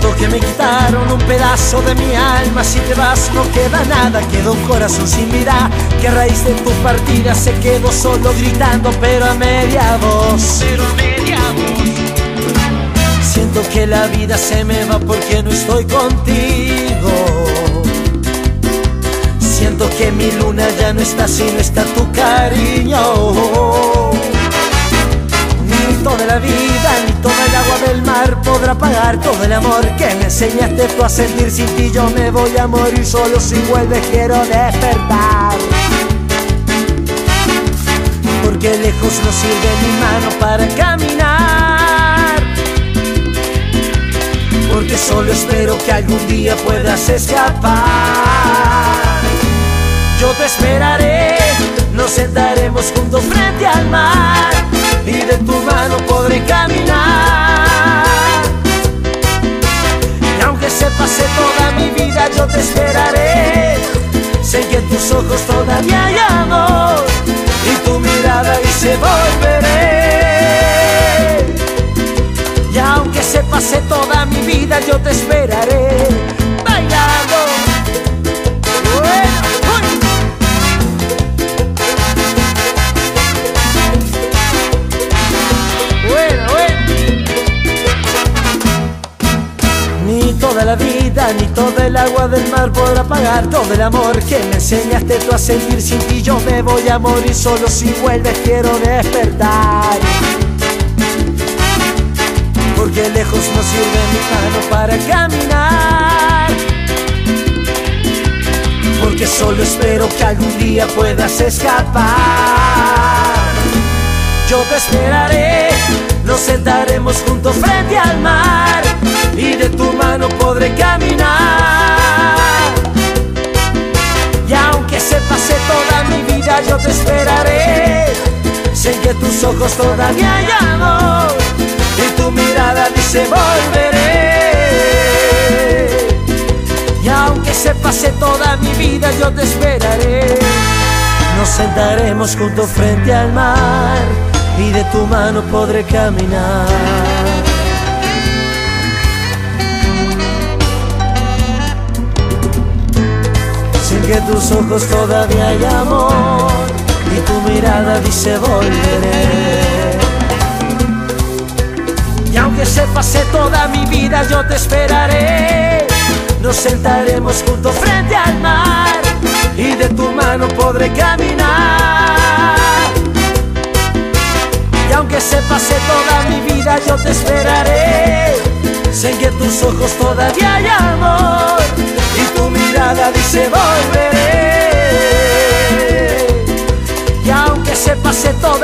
Porque me quitaron un pedazo de mi alma. Si te vas no queda nada Queda un corazón sin vida Que a raíz de tu partida se quedó solo gritando Pero a media voz. Pero a media voz. Siento que la vida se me va porque no estoy contigo. Siento que mi luna ya no está si no está tu cariño. Ni toda la vida, ni toda el mar podrá pagar todo el amor que me enseñaste. Tú a sentir sin ti Yo me voy a morir solo si vuelves quiero despertar. Porque lejos no sirve mi mano para caminar. Porque solo espero que algún día puedas escapar. Yo te esperaré, nos sentaremos juntos frente al mar. Y de tu mano podré caminar. Yo te esperaré. Sé que tus ojos todavía hay amor y tu mirada dice volveré. Y aunque se pase toda mi vida, yo te esperaré ni todo el agua del mar podrá pagar todo el amor que me enseñaste tú a sentir sin ti. Yo me voy a morir solo si vuelves, quiero despertar. Porque lejos no sirve mi mano para caminar. Porque solo espero que algún día puedas escapar. Yo te esperaré, nos sentaremos juntos frente al mar y de tu mano esperaré. Sé que tus ojos todavía hay amor y tu mirada dice volveré. Y aunque se pase toda mi vida, yo te esperaré. Nos sentaremos juntos frente al mar y de tu mano podré caminar. que tus ojos todavía hay amor y tu mirada dice volveré. Y aunque se pase toda mi vida yo te esperaré. Nos sentaremos juntos frente al mar y de tu mano podré caminar. Y aunque se pase toda mi vida yo te esperaré. Sé que tus ojos todavía hay se pase todo